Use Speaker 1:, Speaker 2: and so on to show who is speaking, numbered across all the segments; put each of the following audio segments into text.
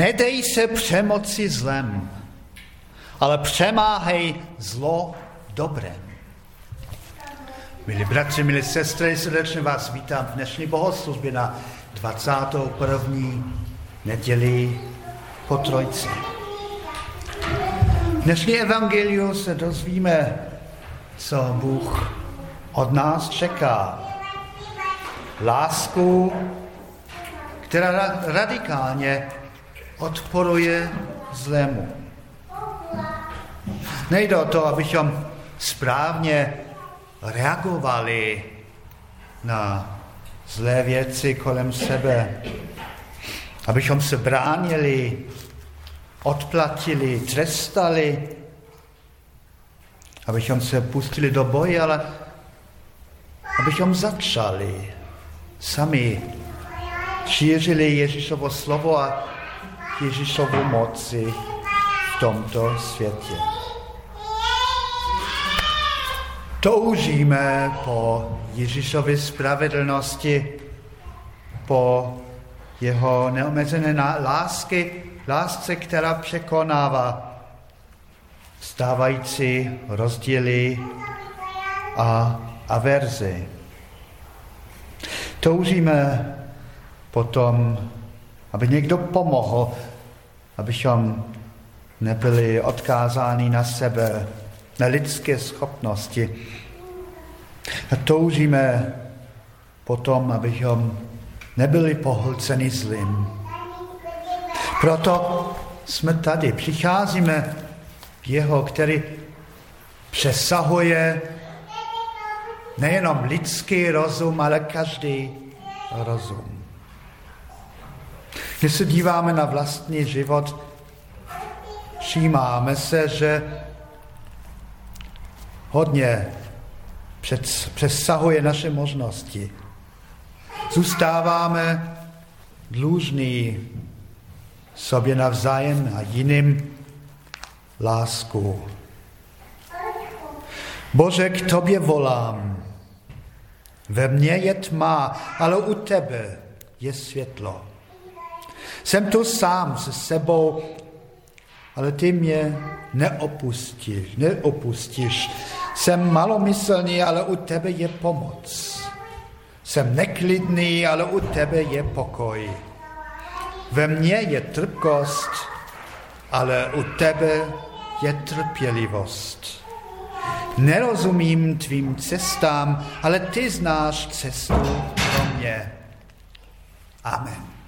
Speaker 1: Nedej se přemoci zlem, ale přemáhej zlo dobrem. Milí bratři, milí sestry, srdečně vás vítám v dnešní bohoslužbě na 21. neděli po Trojci. V dnešní evangeliu se dozvíme, co Bůh od nás čeká. Lásku, která radikálně odporuje zlému. Nejde o to, abychom správně reagovali na zlé věci kolem sebe, abychom se bránili, odplatili, trestali, abychom se pustili do boje, ale abychom začali sami šířili Ježíšovo slovo a Ježíšovu moci v tomto světě. Toužíme po Ježíšově spravedlnosti, po jeho neomezené lásky, lásce, která překonává stávající rozdíly a averzi. Toužíme potom, aby někdo pomohl, abychom nebyli odkázáni na sebe, na lidské schopnosti. A toužíme potom, abychom nebyli pohlceni zlým. Proto jsme tady, přicházíme k jeho, který přesahuje nejenom lidský rozum, ale každý rozum. Když se díváme na vlastní život, všímáme se, že hodně přesahuje naše možnosti. Zůstáváme dlužní sobě navzájem a jiným lásku. Bože, k tobě volám. Ve mně je tma, ale u tebe je světlo. Jsem tu sám se sebou, ale ty mě neopustíš, neopustíš. Jsem malomyslný, ale u tebe je pomoc. Jsem neklidný, ale u tebe je pokoj. Ve mně je trpkost, ale u tebe je trpělivost. Nerozumím tvým cestám, ale ty znáš cestu pro mě. Amen.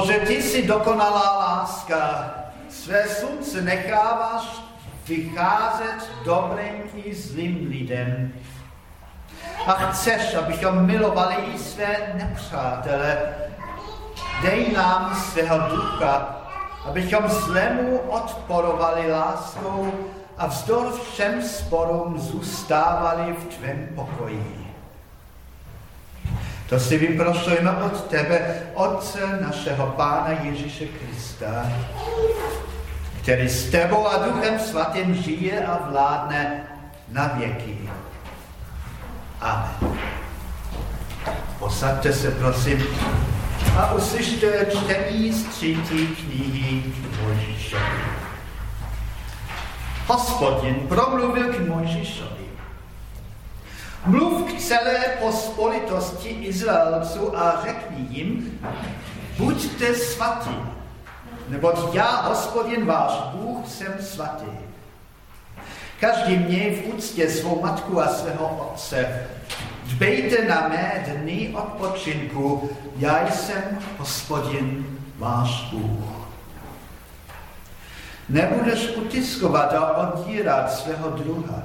Speaker 1: Bože, ty jsi dokonalá láska. Své slunce necháváš vycházet dobrým i zlým lidem. A chceš, abychom milovali i své nepřátele. Dej nám svého ducha, abychom zlému odporovali láskou a vzdor všem sporům zůstávali v tvém pokoji. To si vyprošujeme od tebe, Otce našeho Pána Ježíše Krista, který s tebou a Duchem Svatým žije a vládne na věky. Amen. Posaďte se, prosím, a uslyšte čtení z třetí knihy Mojžíšovi. Hospodin promluvil k Mojžíšovi. Mluv k celé pospolitosti Izraelců a řekni jim, buďte svatí, neboť já, hospodin váš Bůh, jsem svatý. Každý měj v úctě svou matku a svého otce. Dbejte na mé dny odpočinku, já jsem hospodin váš Bůh. Nebudeš utiskovat a odírat svého druha.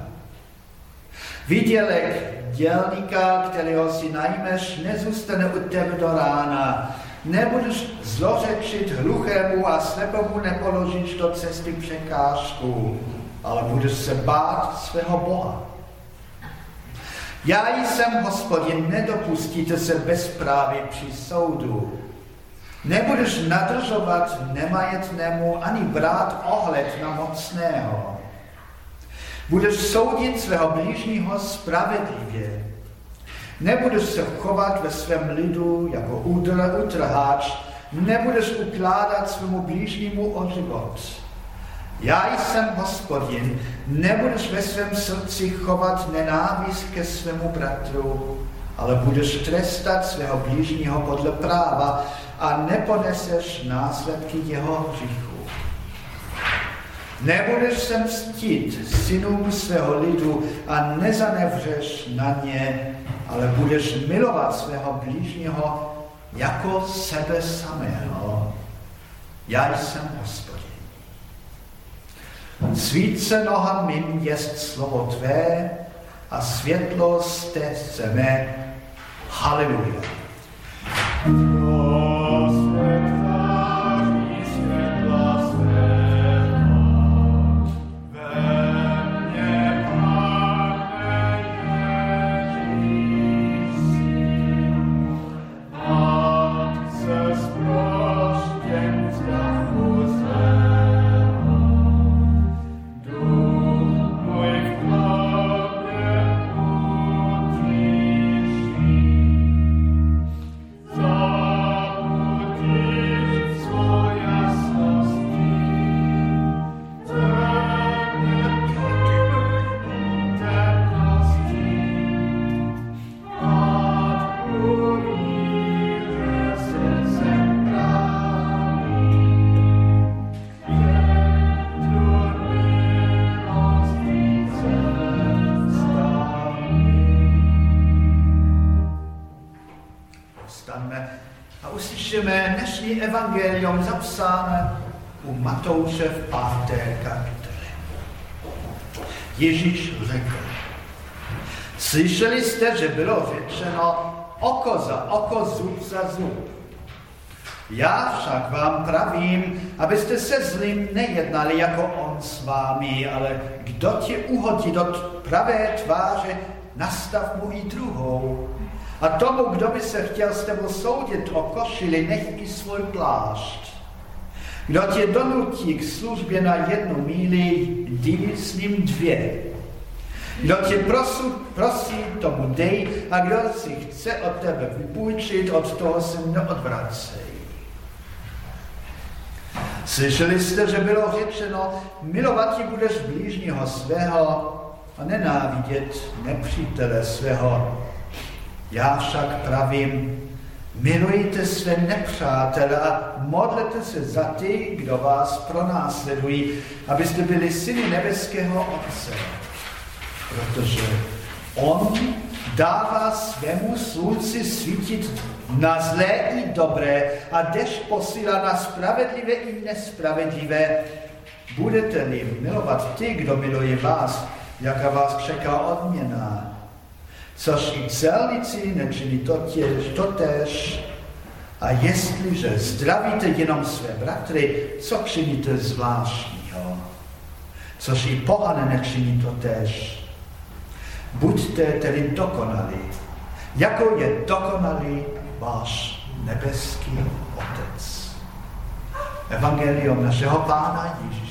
Speaker 1: Výdělek dělníka, kterého si najmeš, nezůstane u tebe do rána. Nebudeš zlořečit hluchému a slepému nepoložíš do cesty překážku, ale budeš se bát svého Boha. Já jsem hospodin, nedopustíte se bezprávy při soudu. Nebudeš nadržovat nemajetnému ani brát ohled na mocného. Budeš soudit svého blížního spravedlivě. Nebudeš se chovat ve svém lidu jako utrháč, nebudeš ukládat svému blížnímu o život. Já jsem hospodin, nebudeš ve svém srdci chovat nenávist ke svému bratru, ale budeš trestat svého blížního podle práva a neponeseš následky jeho hříchu. Nebudeš se mstit synům svého lidu a nezanevřeš na ně, ale budeš milovat svého blížního jako sebe samého. Já jsem hospodin. Svíce noha mým jest slovo tvé a světlo z té zeme. Haleluja. Zapsáno u Matouše v páté kapitole. Ježíš řekl, slyšeli jste, že bylo řečeno oko za oko, zub za zub. Já však vám pravím, abyste se zlým nejednali jako on s vámi, ale kdo tě uhodí do pravé tváře, nastav mu i druhou. A tomu, kdo by se chtěl s tebou soudit o košili, nech i svůj plášť. Kdo tě donutí k službě na jednu míli, jdi s ním dvě. Kdo tě prosí, prosí, tomu dej, a kdo si chce od tebe vypůjčit, od toho se neodvracej. Slyšeli jste, že bylo řečeno, milovat ti budeš blížního svého a nenávidět nepřítele svého. Já však pravím, milujte své nepřátele a modlete se za ty, kdo vás pronásledují, abyste byli syny nebeského Otce. Protože On dává svému slunci svítit na zlé i dobré a dešť posílá na spravedlivé i nespravedlivé. Budete-li milovat ty, kdo miluje vás, jaká vás čeká odměna. Což i celníci nečiní totěž, totéž. A jestliže zdravíte jenom své bratry, co činíte zvláštního? Což i pohane nečiní totéž. Buďte tedy dokonalí, jako je dokonalý váš nebeský Otec. Evangelium našeho Pána Ježíše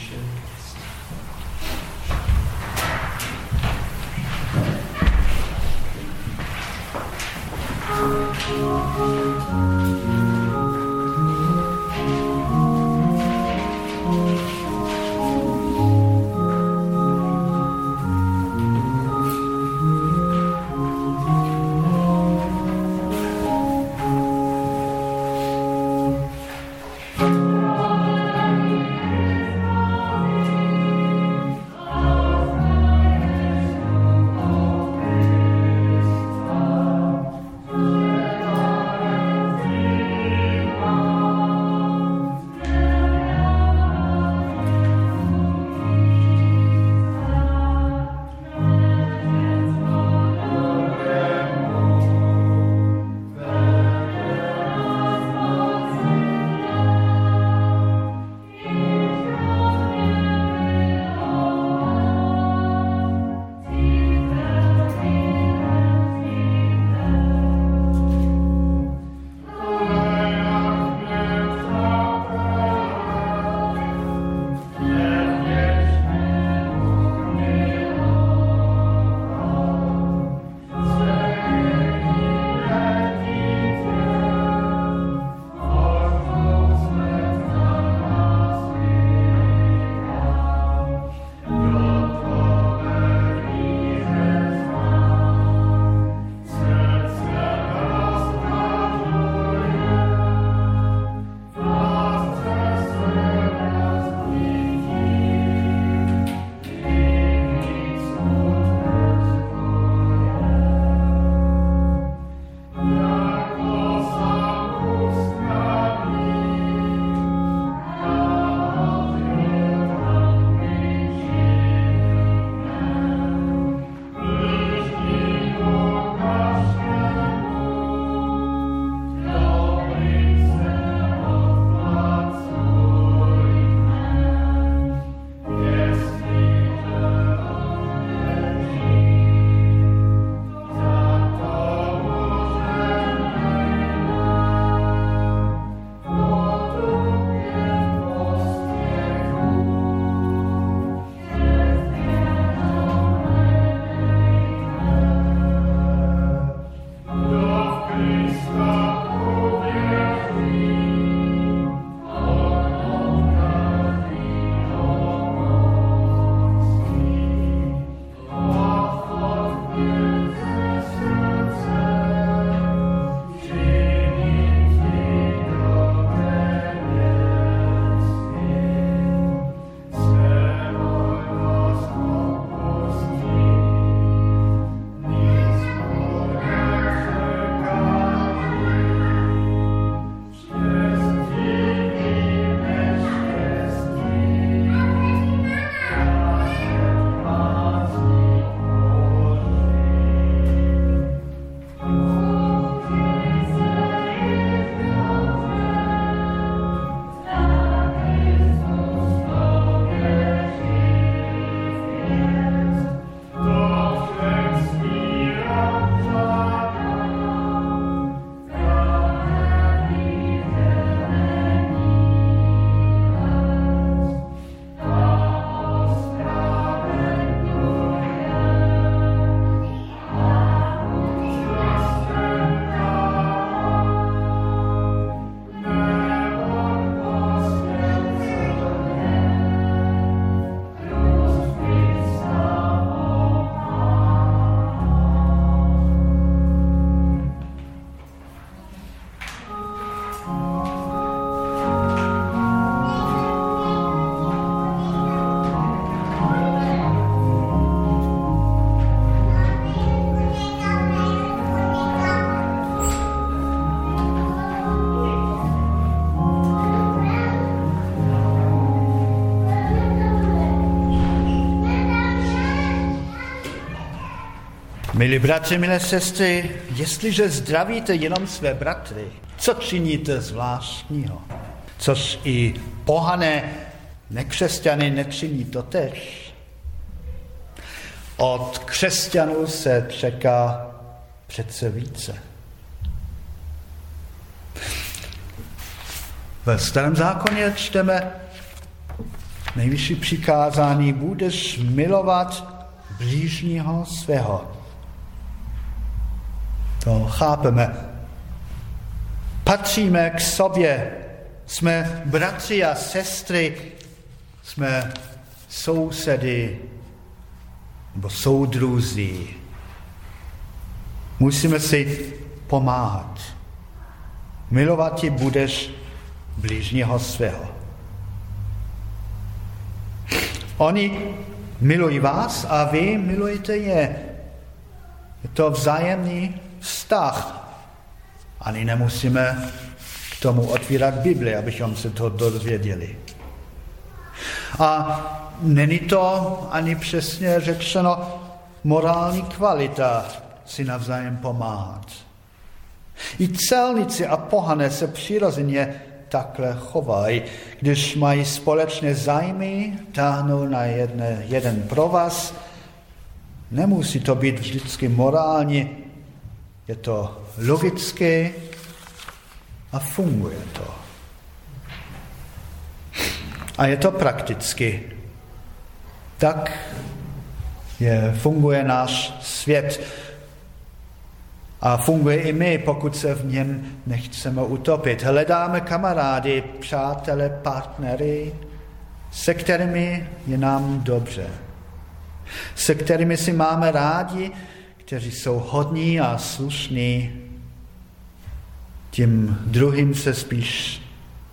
Speaker 1: Milí bratři, milé sestry, jestliže zdravíte jenom své bratry, co činíte zvláštního? Což i pohané nekřesťany nečiní to tež. Od křesťanů se čeká přece více. Ve starém zákoně čteme nejvyšší přikázání, budeš milovat blížního svého. To chápeme. Patříme k sobě. Jsme bratři a sestry. Jsme sousedy nebo soudruzí. Musíme si pomáhat. Milovat ti budeš blížního svého. Oni milují vás a vy milujete je. Je to vzájemný vztah. Ani nemusíme k tomu otvírat Bibli, abychom se to dozvěděli. A není to ani přesně řečeno morální kvalita si navzájem pomáhat. I celníci a pohané se přirozeně takhle chovají. Když mají společné zájmy, táhnou na jedne, jeden provaz, nemusí to být vždycky morálně, je to logické a funguje to. A je to prakticky. Tak je, funguje náš svět. A funguje i my, pokud se v něm nechceme utopit. Hledáme kamarády, přátele, partnery, se kterými je nám dobře. Se kterými si máme rádi, kteří jsou hodní a slušní, tím druhým se spíš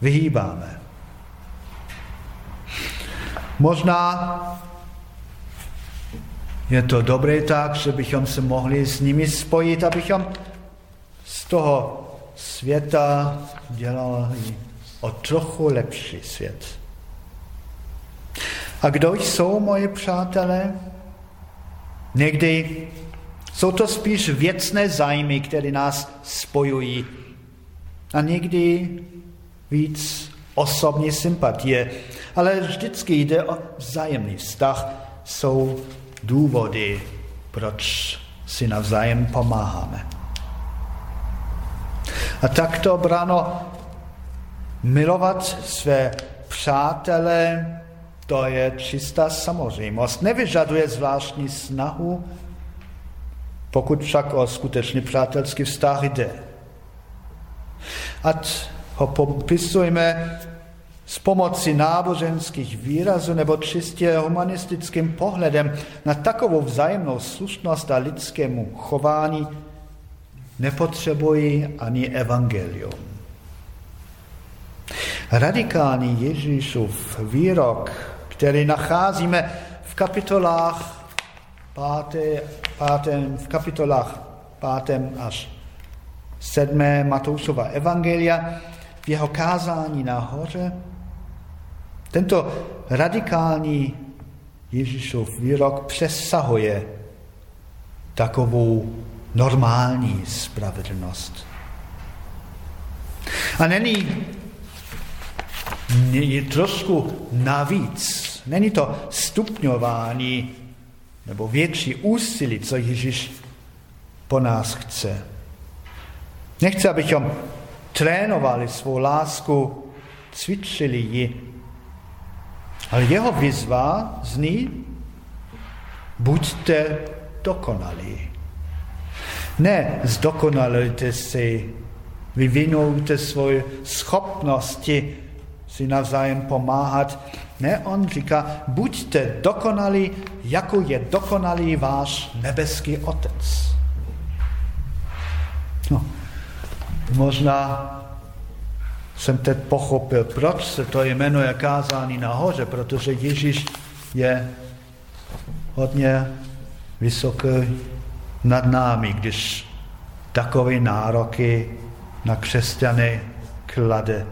Speaker 1: vyhýbáme. Možná je to dobré tak, že bychom se mohli s nimi spojit, abychom z toho světa dělali o trochu lepší svět. A kdo jsou moje přátelé? Někdy jsou to spíš věcné zájmy, které nás spojují. A někdy víc osobní sympatie. Ale vždycky jde o vzájemný vztah. Jsou důvody, proč si navzájem pomáháme. A takto bráno milovat své přátele, to je čistá samozřejmost. Nevyžaduje zvláštní snahu, pokud však o skutečný přátelský vztah jde. Ať ho popisujeme s pomocí náboženských výrazů nebo čistě humanistickým pohledem na takovou vzájemnou slušnost a lidskému chování nepotřebují ani evangelium. Radikální Ježíšův výrok, který nacházíme v kapitolách páté, pátém, v kapitolách pátém až sedmé Matoušova evangelia, v jeho kázání nahoře, tento radikální Ježíšův výrok přesahuje takovou normální spravedlnost. A není je trošku navíc. Není to stupňování nebo větší úsilí, co Ježíš po nás chce. Nechce, abychom trénovali svou lásku, cvičili ji, ale jeho výzva zní, buďte dokonalí. Ne zdokonalujte si, vyvinujte svoje schopnosti si navzájem pomáhat. Ne, on říká, buďte dokonalí, jako je dokonalý váš nebeský otec. No, možná jsem teď pochopil, proč se to jmenuje kázání nahoře, protože Ježíš je hodně vysoký nad námi, když takové nároky na křesťany klade.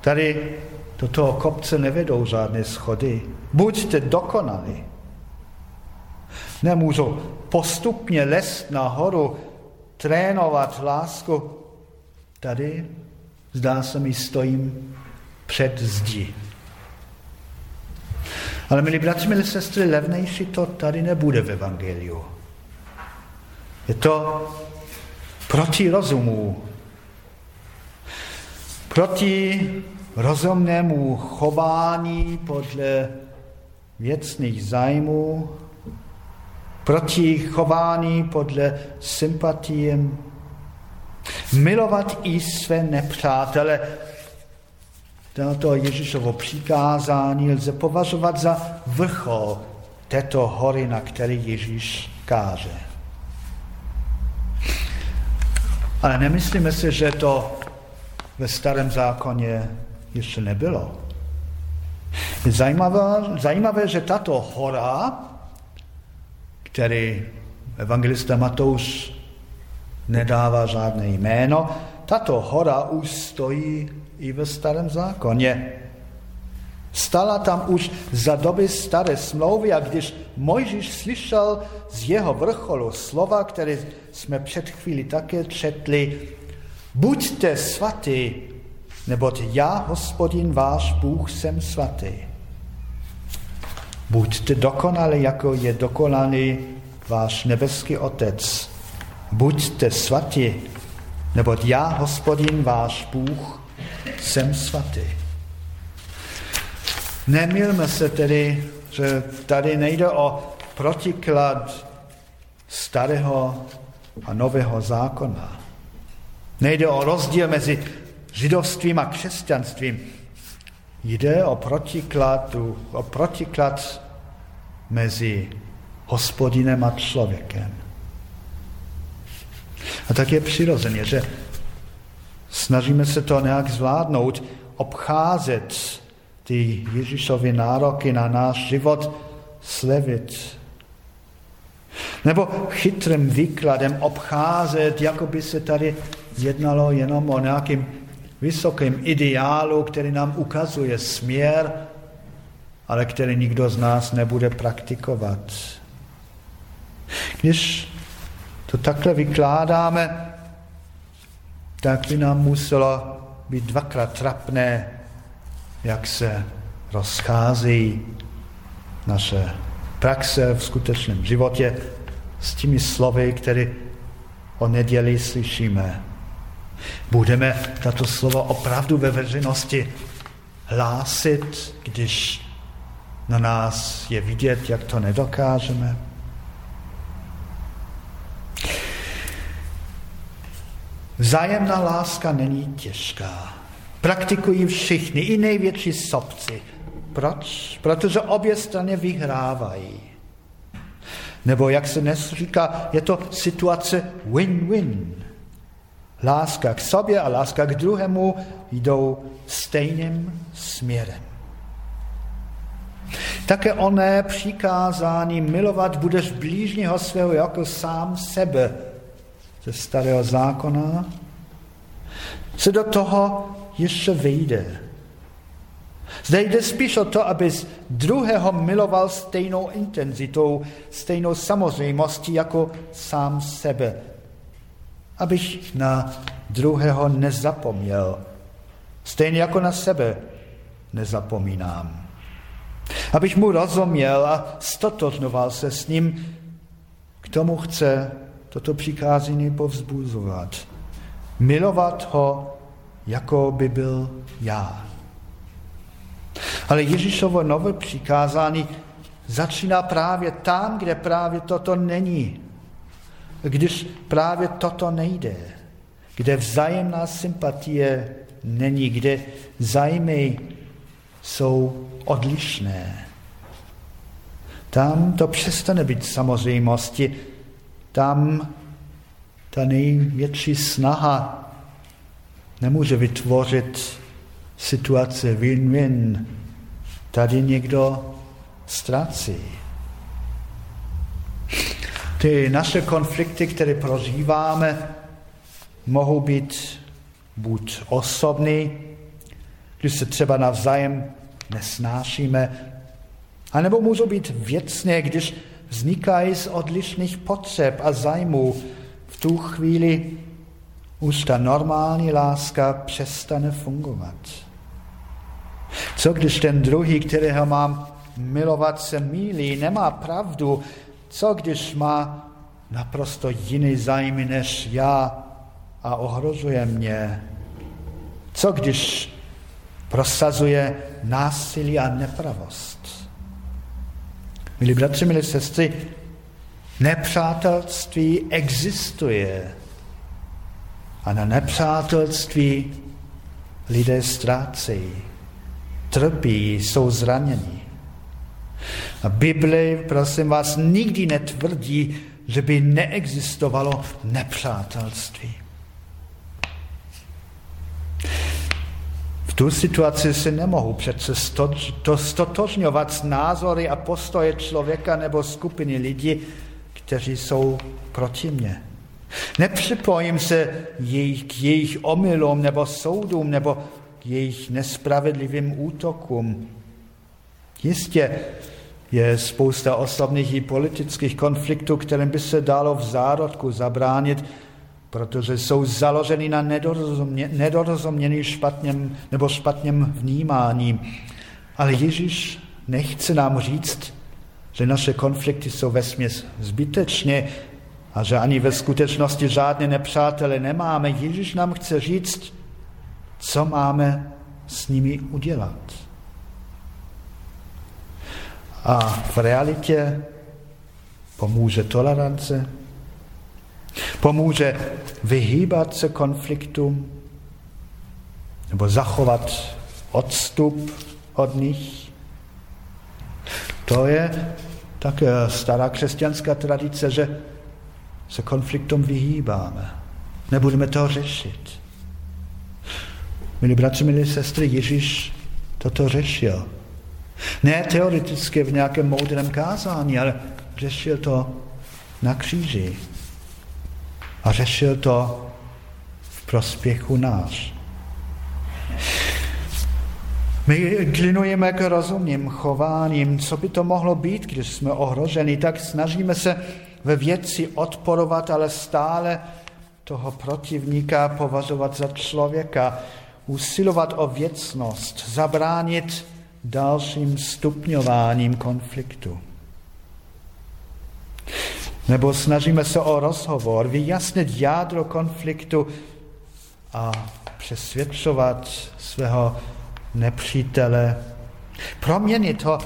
Speaker 1: Tady do toho kopce nevedou žádné schody. Buďte dokonali. Nemůžu postupně lest nahoru, trénovat lásku. Tady zdá se mi stojím před zdi. Ale milí bratři, milí sestry, levnější to tady nebude v Evangeliu. Je to proti rozumu, proti rozumnému chování podle věcných zájmů, proti chování podle sympatiem, milovat i své nepřátele. Toto Ježíšovo přikázání lze považovat za vrchol této hory, na který Ježíš káže. Ale nemyslíme si, že to ve starém zákoně ještě nebylo. Je zajímavé, zajímavé že tato hora, který evangelista Matouš nedává žádné jméno, tato hora už stojí i ve starém zákoně. Stala tam už za doby staré smlouvy a když Mojžíš slyšel z jeho vrcholu slova, které jsme před chvíli také četli, buďte svatý, neboť já, hospodin váš Bůh, jsem svatý. Buďte dokonali, jako je dokonalý váš nebeský Otec. Buďte svatí, neboť já, hospodin váš Bůh, jsem svatý. Nemilme se tedy, že tady nejde o protiklad starého a nového zákona. Nejde o rozdíl mezi židovstvím a křesťanstvím. Jde o protiklad, o protiklad mezi hospodinem a člověkem. A tak je přirozeně, že snažíme se to nějak zvládnout, obcházet ty Ježíšovy nároky na náš život, slevit. Nebo chytrým výkladem obcházet, jako by se tady jednalo jenom o nějakým vysokém ideálu, který nám ukazuje směr, ale který nikdo z nás nebude praktikovat. Když to takhle vykládáme, tak by nám muselo být dvakrát trapné, jak se rozchází naše praxe v skutečném životě s těmi slovy, které o neděli slyšíme. Budeme tato slova opravdu ve veřejnosti hlásit, když na nás je vidět, jak to nedokážeme. Vzájemná láska není těžká. Praktikují všichni, i největší sobci. Proč? Protože obě strany vyhrávají. Nebo jak se dnes říká, je to situace win-win. Láska k sobě a láska k druhému jdou stejným směrem. Také oné přikázání milovat budeš blížního svého jako sám sebe ze starého zákona, se do toho ještě vejde. Zde jde spíš o to, aby druhého miloval stejnou intenzitou, stejnou samozřejmostí jako sám sebe. Abych na druhého nezapomněl. Stejně jako na sebe nezapomínám. Abych mu rozuměl a stotožnoval se s ním, k tomu chce toto přikázání povzbuzovat. Milovat ho, jako by byl já. Ale Ježíšovo nové přikázání začíná právě tam, kde právě toto není. Když právě toto nejde. Kde vzájemná sympatie není, kde zájmy jsou odlišné. Tam to přestane být samozřejmosti, tam ta největší snaha nemůže vytvořit situace win-win. Tady někdo ztrácí. Ty naše konflikty, které prožíváme, mohou být buď osobní, když se třeba navzájem nesnášíme, anebo můžou být věcné, když vznikají z odlišných potřeb a zájmů, v tu chvíli už ta normální láska přestane fungovat. Co když ten druhý, kterého mám milovat, se mílí, nemá pravdu? Co když má naprosto jiný zájmy než já a ohrožuje mě? Co když prosazuje násilí a nepravost? Milí bratři, milí sestry, nepřátelství existuje. A na nepřátelství lidé ztrácejí, trpí, jsou zraněni. A Bible, prosím vás, nikdy netvrdí, že by neexistovalo nepřátelství. Tu situaci si nemohu přece to stotožňovat s názory a postoje člověka nebo skupiny lidí, kteří jsou proti mně. Nepřipojím se jejich, k jejich omylům nebo soudům nebo k jejich nespravedlivým útokům. Jistě je spousta osobních i politických konfliktů, kterým by se dalo v zárodku zabránit, protože jsou založeny na nedorozumění špatněm nebo špatněm vnímání. Ale Ježíš nechce nám říct, že naše konflikty jsou vesměs zbytečně a že ani ve skutečnosti žádné nepřátele nemáme. Ježíš nám chce říct, co máme s nimi udělat. A v realitě pomůže tolerance, pomůže vyhýbat se konfliktům nebo zachovat odstup od nich. To je také stará křesťanská tradice, že se konfliktům vyhýbáme. Nebudeme to řešit. Milí bratři, milí sestry, Ježíš toto řešil. Ne teoreticky v nějakém moudrém kázání, ale řešil to na kříži. A řešil to v prospěchu nás. My klinujeme k rozumným chováním, co by to mohlo být, když jsme ohroženi, tak snažíme se ve věci odporovat, ale stále toho protivníka považovat za člověka, usilovat o věcnost, zabránit dalším stupňováním konfliktu. Nebo snažíme se o rozhovor, vyjasnit jádro konfliktu a přesvědčovat svého nepřítele, proměnit ho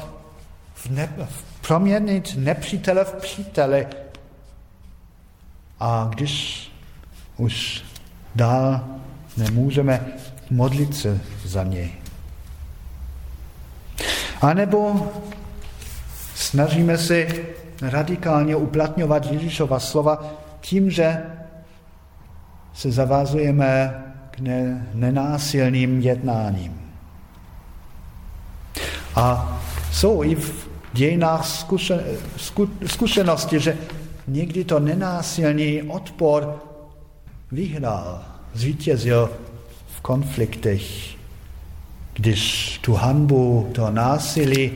Speaker 1: v, ne, proměnit nepřítele v přítele, a když už dál nemůžeme modlit se za něj. A nebo snažíme se radikálně uplatňovat Ježíšova slova tím, že se zavázujeme k ne, nenásilným jednáním. A jsou i v dějinách zkušen, zkušenosti, že někdy to nenásilný odpor vyhrál, zvítězil v konfliktech, když tu hanbu, to násilí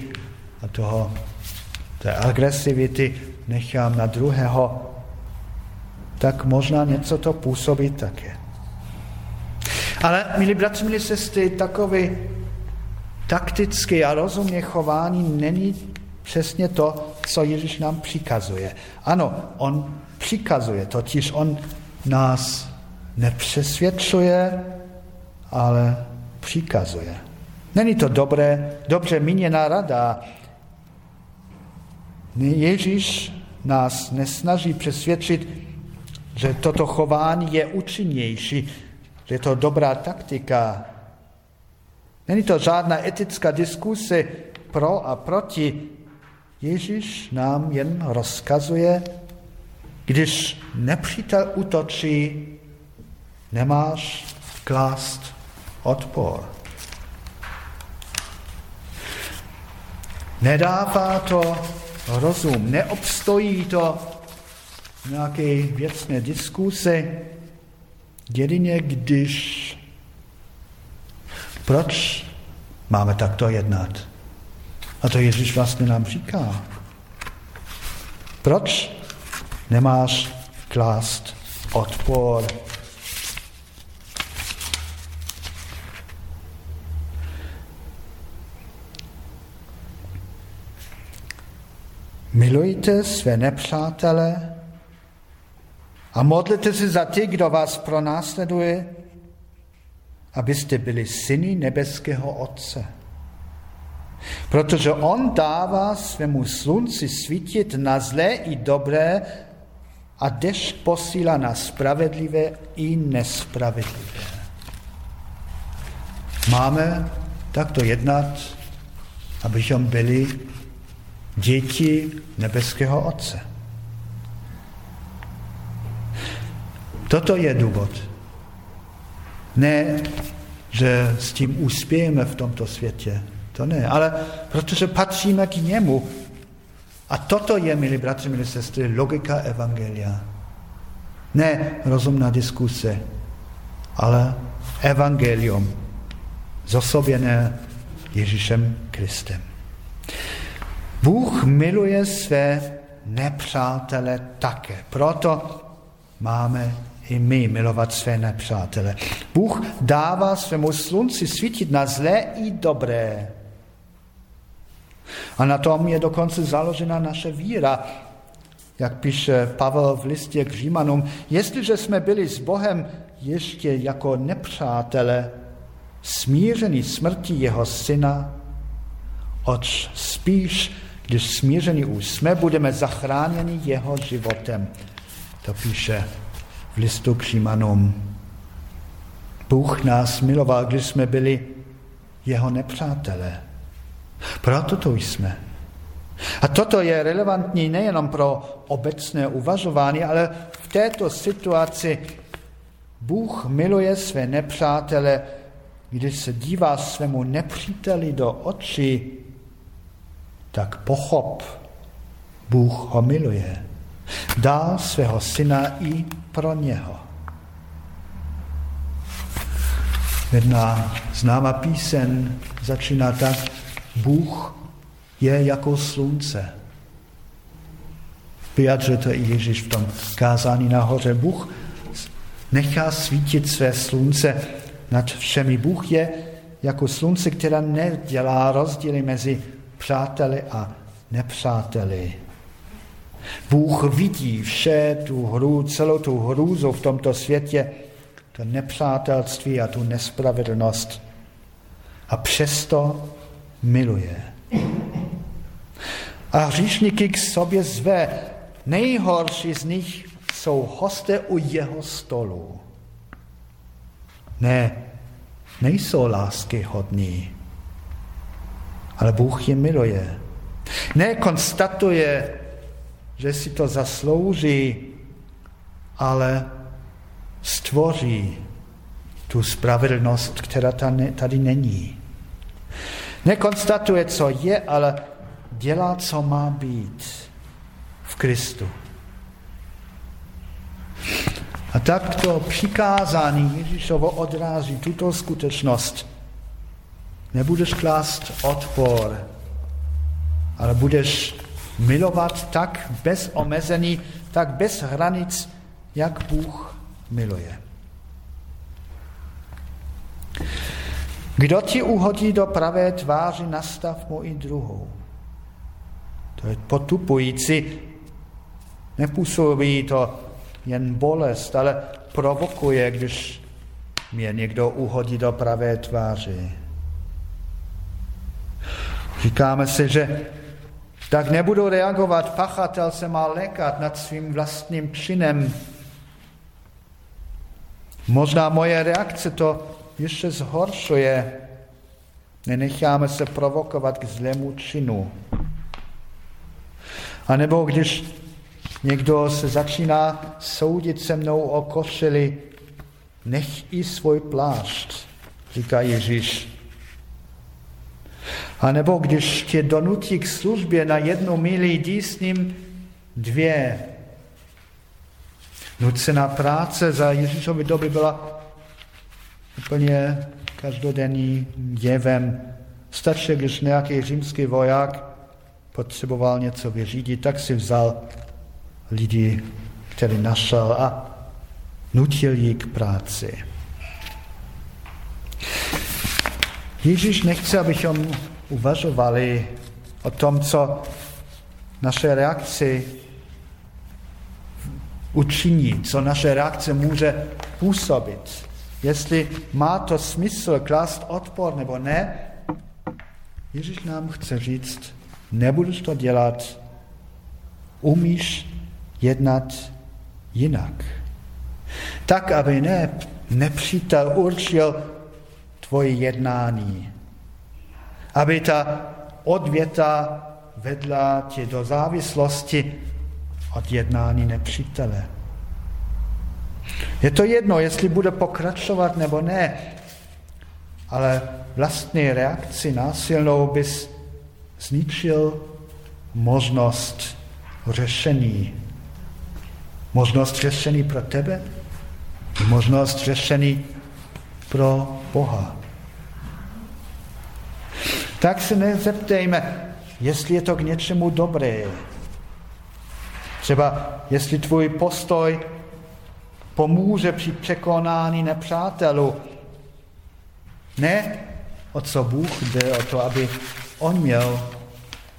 Speaker 1: a toho, té agresivity nechám na druhého, tak možná něco to působí také. Ale, milí bratři, milí sestry, takový taktický a rozumně chování není přesně to, co Ježíš nám přikazuje. Ano, on přikazuje, totiž on nás nepřesvědčuje, ale přikazuje. Není to dobré, dobře míněná rada. Ježíš nás nesnaží přesvědčit, že toto chování je účinnější, že je to dobrá taktika. Není to žádná etická diskuse pro a proti, Ježíš nám jen rozkazuje, když nepřítel utočí, nemáš klást odpor. Nedává to rozum, neobstojí to nějaké věcné diskuse, jedině když proč máme takto jednat? A to Ježíš vlastně nám říká. Proč nemáš klást odpor? Milujte své nepřátele a modlete se za ty, kdo vás pronásleduje, abyste byli syny nebeského Otce. Protože On dává svému slunci svítit na zlé i dobré a dešť posílá na spravedlivé i nespravedlivé. Máme takto jednat, abychom byli děti nebeského Otce. Toto je důvod. Ne, že s tím uspějeme v tomto světě. To ne, ale protože patříme k němu. A toto je, milí bratři, milí sestry, logika Evangelia. Ne rozumná diskuse, ale evangelium zosoběné Ježíšem Kristem. Bůh miluje své nepřátele také. Proto máme i my milovat své nepřátele. Bůh dává svému slunci svítit na zlé i dobré. A na tom je dokonce založena naše víra. Jak píše Pavel v listě k Římanům, jestliže jsme byli s Bohem ještě jako nepřátele, smíření smrti jeho syna, oč spíš když smíření už jsme, budeme zachráněni jeho životem. To píše v listu k. Bůh nás miloval, když jsme byli jeho nepřátelé. Proto to jsme. A toto je relevantní nejenom pro obecné uvažování, ale v této situaci Bůh miluje své nepřátele, když se dívá svému nepříteli do očí tak pochop, Bůh ho miluje. Dal svého syna i pro něho. Jedna známá písen začíná tak, Bůh je jako slunce. Vyjadřuje to i Ježíš v tom kázání nahoře. Bůh nechá svítit své slunce nad všemi. Bůh je jako slunce, která nedělá rozdíly mezi přáteli a nepřáteli. Bůh vidí vše tu hru, celou tu hrůzu v tomto světě, to nepřátelství a tu nespravedlnost. A přesto miluje. A hříšníky k sobě zve. Nejhorší z nich jsou hosté u jeho stolu. Ne, nejsou lásky hodní ale Bůh je miluje. Ne konstatuje, že si to zaslouží, ale stvoří tu spravedlnost, která tady není. Nekonstatuje, co je, ale dělá, co má být v Kristu. A tak to přikázání Ježíšovo odráží tuto skutečnost. Nebudeš klást odpor, ale budeš milovat tak bez omezení, tak bez hranic, jak Bůh miluje. Kdo ti uhodí do pravé tváři, nastav mu i druhou. To je potupující. Nepůsobí to jen bolest, ale provokuje, když mě někdo uhodí do pravé tváře. Říkáme si, že tak nebudu reagovat, pachatel se má lékat nad svým vlastním činem. Možná moje reakce to ještě zhoršuje. Nenecháme se provokovat k zlému činu. A nebo když někdo se začíná soudit se mnou o košili, nech i svůj plášť, říká Ježíš. A nebo když tě donutí k službě na jednu míli, jdi s ním dvě. Nucená práce za Ježíšovy doby byla úplně každodenní jevem. Stačí, když nějaký římský voják potřeboval něco vyřídit, tak si vzal lidi, který našel a nutil ji k práci. Ježíš nechce, abychom uvažovali o tom, co naše reakce učiní, co naše reakce může působit. Jestli má to smysl klást odpor nebo ne, Ježíš nám chce říct, nebudeš to dělat, umíš jednat jinak. Tak, aby ne nepřítel určil tvoje jednání. Aby ta odvěta vedla tě do závislosti od jednání nepřítele. Je to jedno, jestli bude pokračovat nebo ne, ale vlastní reakci násilnou bys zničil možnost řešení. Možnost řešení pro tebe, možnost řešení pro Boha. Tak se nezeptejme, jestli je to k něčemu dobré. Třeba jestli tvůj postoj pomůže při překonání nepřátelů. Ne, o co Bůh jde, o to, aby on měl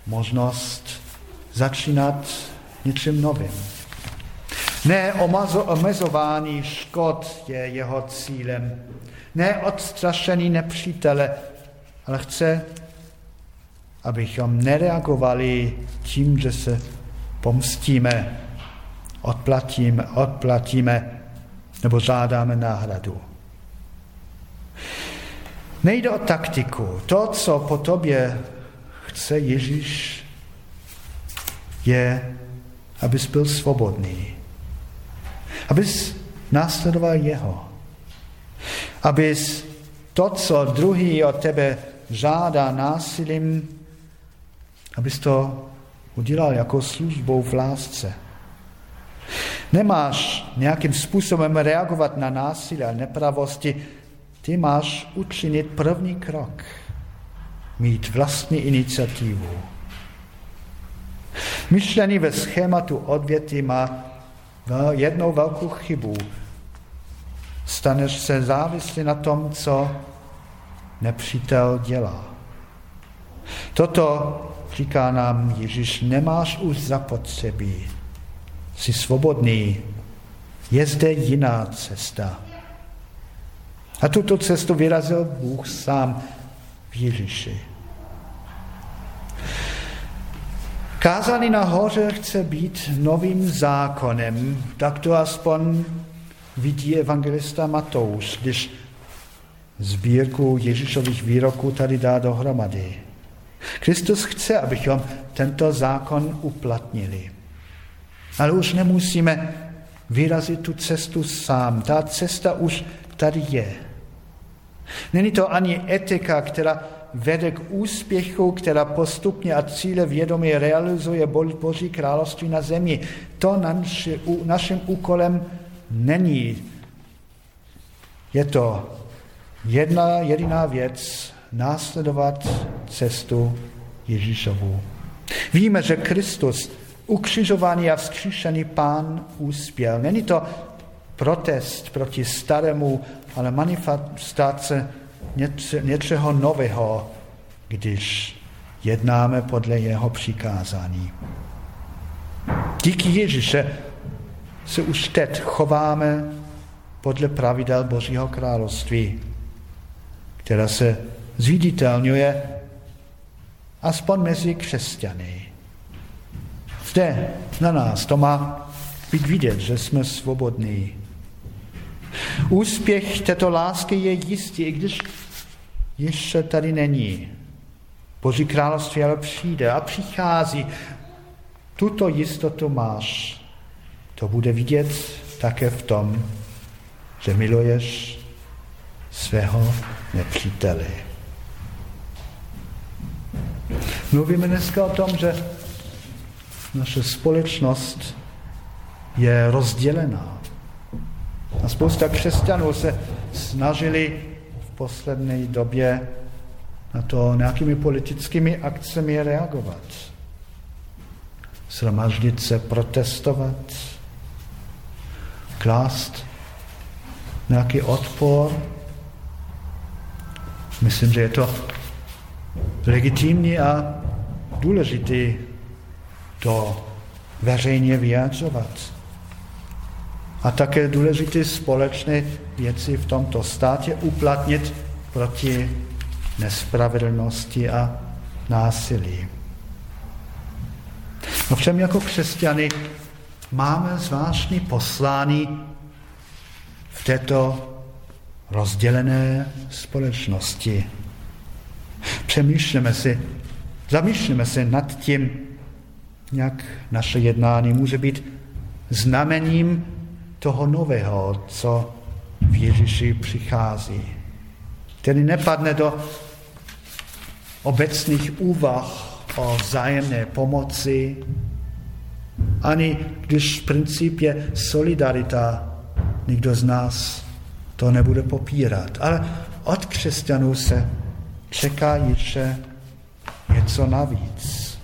Speaker 1: možnost začínat něčím novým. Ne omezování škod je jeho cílem. Ne odstrašení nepřítele, ale chce, abychom nereagovali tím, že se pomstíme, odplatíme, odplatíme nebo žádáme náhradu. Nejde o taktiku. To, co po tobě chce Ježíš, je, abys byl svobodný. Abys následoval jeho. Abys to, co druhý od tebe žádá násilím, abys to udělal jako službou v lásce. Nemáš nějakým způsobem reagovat na násilí a nepravosti, ty máš učinit první krok, mít vlastní iniciativu. Myšlení ve schématu odvěty má jednou velkou chybu. Staneš se závislý na tom, co nepřítel dělá. Toto říká nám Ježíš, nemáš už zapotřebí, jsi svobodný, je zde jiná cesta. A tuto cestu vyrazil Bůh sám v Ježíši. Kázání na hoře chce být novým zákonem, tak to aspoň vidí evangelista Matouš, když sbírku Ježíšových výroků tady dá dohromady. Kristus chce, abychom tento zákon uplatnili. Ale už nemusíme vyrazit tu cestu sám. Ta cesta už tady je. Není to ani etika, která vede k úspěchu, která postupně a cíle vědomě realizuje Boží království na zemi. To naši, naším úkolem není. Je to jedna jediná věc, následovat cestu Ježíšovu. Víme, že Kristus, ukřižovaný a vzkříšený pán, uspěl. Není to protest proti starému, ale manifestace něčeho nového, když jednáme podle jeho přikázání. Díky Ježíše se už teď chováme podle pravidel Božího království, která se zviditelňuje aspoň mezi křesťany. Zde na nás to má být vidět, že jsme svobodní. Úspěch této lásky je jistý, i když ještě tady není. Boží království ale přijde a přichází. Tuto jistotu máš. To bude vidět také v tom, že miluješ svého nepřítele. Mluvíme dneska o tom, že naše společnost je rozdělená. A spousta křesťanů se snažili v poslední době na to nějakými politickými akcemi reagovat. shromaždit se, protestovat, klást nějaký odpor. Myslím, že je to legitimní a důležitý to veřejně vyjadřovat. A také důležité společné věci v tomto státě uplatnit proti nespravedlnosti a násilí. Ovšem jako křesťany máme zvláštní poslání v této rozdělené společnosti. Přemýšlíme si, zamýšlíme se nad tím, jak naše jednání může být znamením toho nového, co v Ježíši přichází. Tedy nepadne do obecných úvah o vzájemné pomoci, ani když v princip je solidarita, nikdo z nás to nebude popírat. Ale od křesťanů se čeká ještě něco navíc.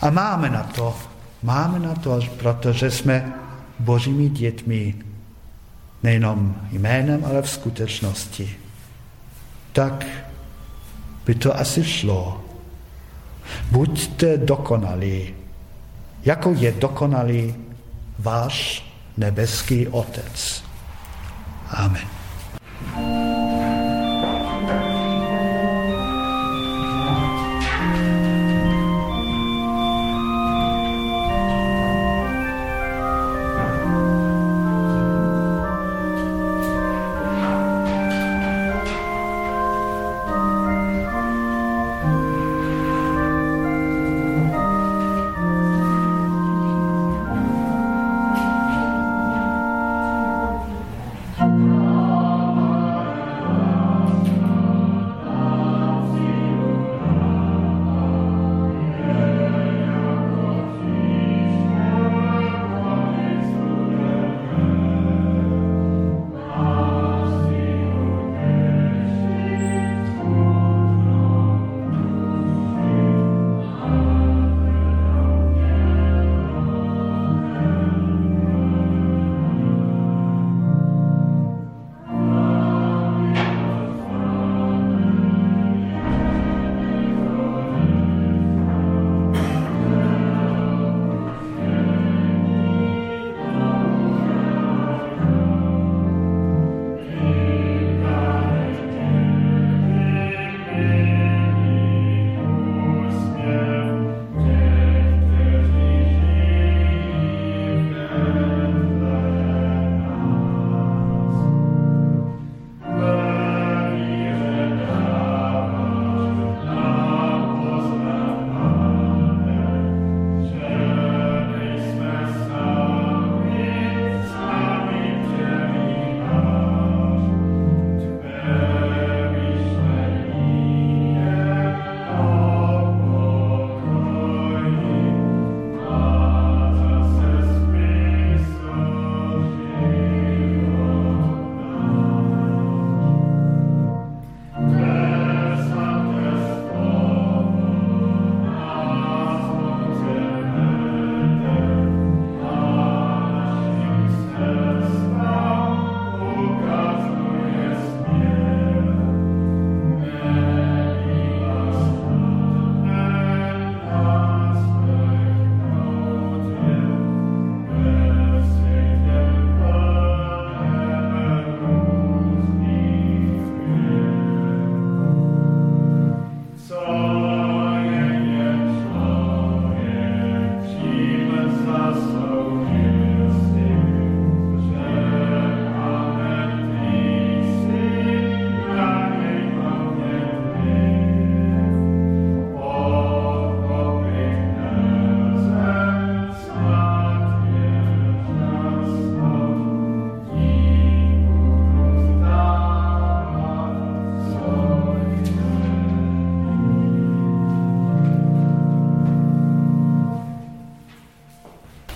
Speaker 1: A máme na to, máme na to, protože jsme božími dětmi, nejenom jménem, ale v skutečnosti. Tak by to asi šlo. Buďte dokonalí, jako je dokonalý váš nebeský Otec. Amen.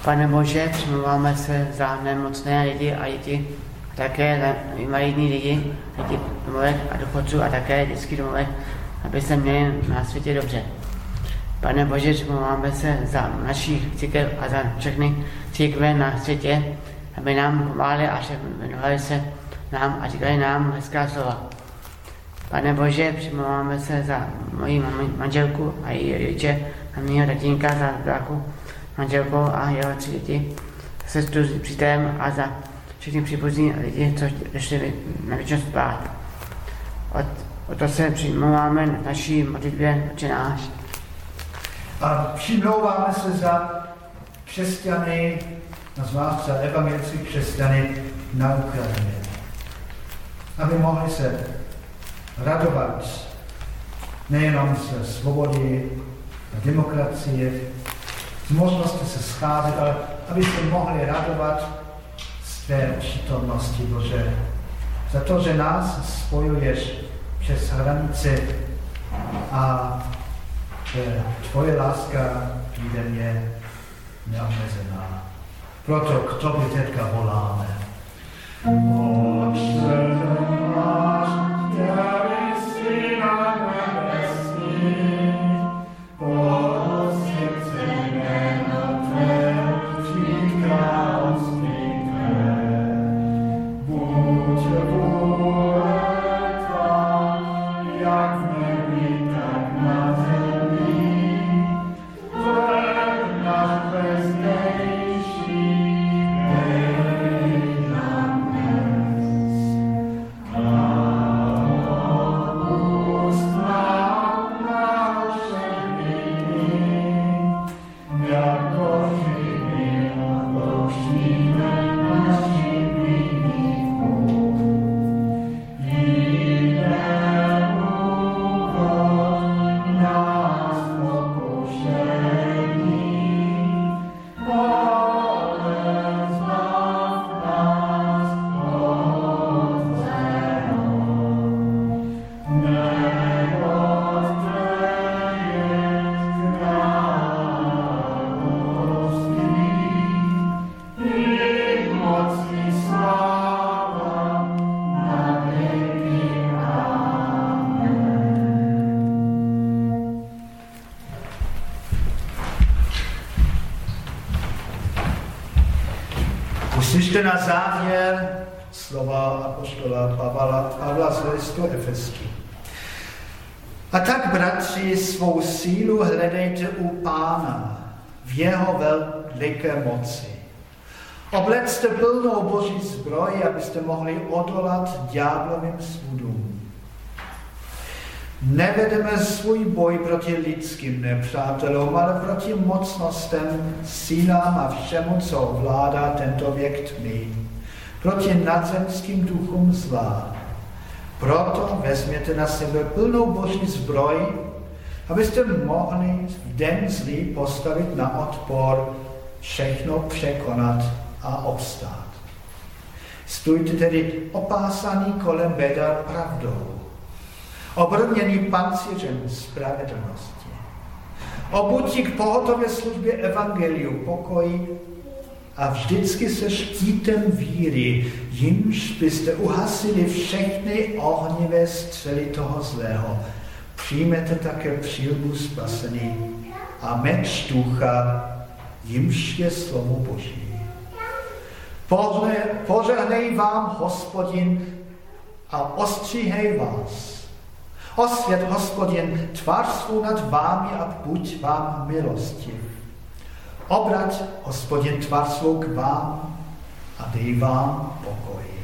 Speaker 2: Pane Bože, přimluváme se za nemocné lidi a děti, také za invalidní lidi, lidi domovek a dochodců a také dětský domovek, aby se měli na světě dobře. Pane Bože, máme se za naší církev a za všechny církve na světě, aby nám pomáhali a věnovali se nám a říkali nám hezká slova. Pane Bože, přimlouváme se za moji manželku a její rodiče a mého tatínka, za bráchu, manželku a jeho tři děti, sestru s přítelem a za všechny příbuzní lidi, co šli na věčnost spát. O, o to se přimlouváme na naší modlitbě, oče náš.
Speaker 1: A přimlouváme se za křesťany, a zvlášť za evangelické křesťany na Ukrajině. Aby mohli se radovat nejenom ze svobody a demokracie, možnosti se scházet, ale aby se mohli radovat z tvé přítomnosti, Bože. Za to, že nás spojuješ přes hranice a tvoje láska jde mě neomezená. Proto k tobě teďka voláme. Otče náš, Listu Efeský. A tak, bratři, svou sílu hledejte u Pána v jeho veliké moci. Oblecte plnou boží zbroj, abyste mohli odolat ďáblovým svůdům. Nevedeme svůj boj proti lidským nepřátelům, ale proti mocnostem, sílám a všemu, co vládá tento věk tmy. Proti nadzemským duchům zla. Proto vezměte na sebe plnou boží zbroj, abyste mohli v den zlý postavit na odpor, všechno překonat a obstát. Stůjte tedy opásaný kolem beda pravdou obrněný pancířem spravedlnosti. Obuďte k pohotově službě evangeliu pokoji a vždycky se štítem víry, jimž byste uhasili všechny ohnivé střely toho zlého. Přijmete také přilbu spasený a meč ducha, jimž je slovo Boží. Požehnej vám, hospodin, a ostříhej vás Osvět, hospodin, tvář svou nad vámi a buď vám milostiv. Obrať, hospodin, tvář svou k vám a dej vám pokoj.